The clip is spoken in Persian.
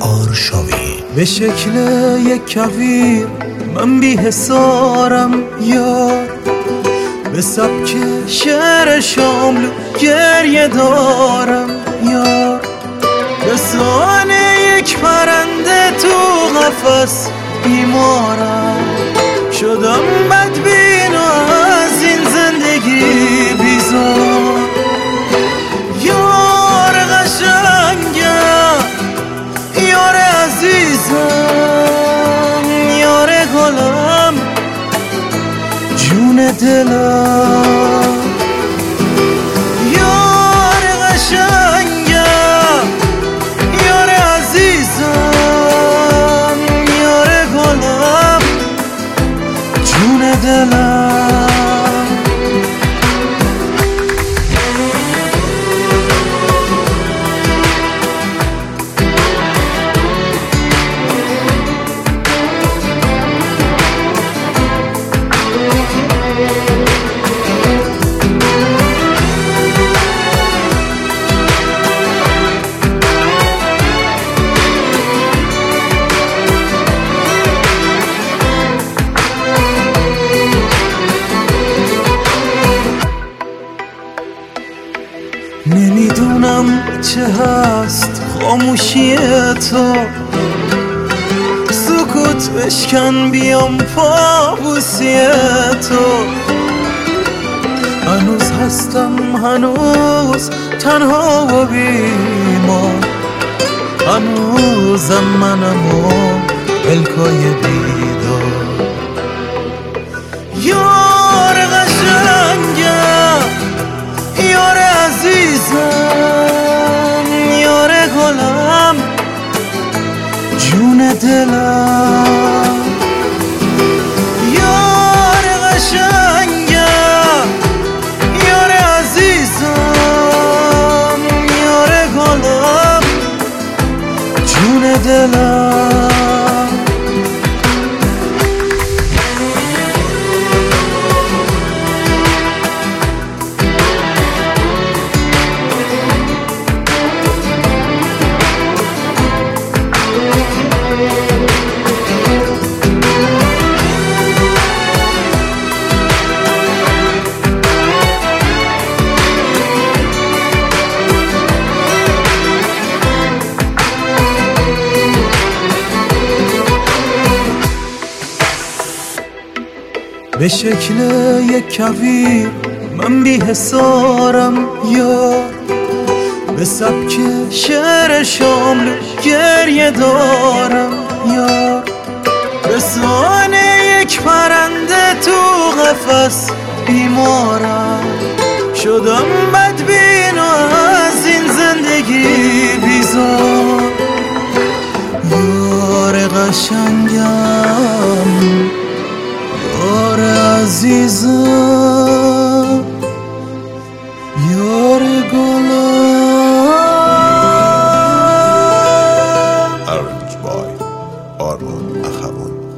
آرشاوی. به شکل یک کویر من بی حسارم یار به سبک شعر شاملو گریه دارم یار به سانه یک پرنده تو قفس بیمارم. شدم جون دلم یار قشنگم یار عزیزم یار گلم. جون دلم نمی‌دونم چه هست. خاموشی تو. سکوت بشکن بیام پابوسی تو. هنوز هستم هنوز تنها و بیمار. هنوزم منم و بیدار جون دلم. یار قشنگم یار عزیزم یار گلم. جون دلم. به شکل یک کویر من بی حسارم یار. به سبک شعر شاملو گریه دارم یار. به سانه یک پرنده تو قفس بیمارم. شدم کلم آرون بوی آرون اخوان.